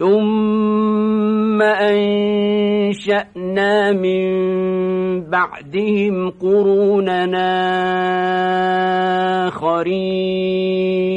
ثم أنشأنا من بعدهم قروننا آخرين.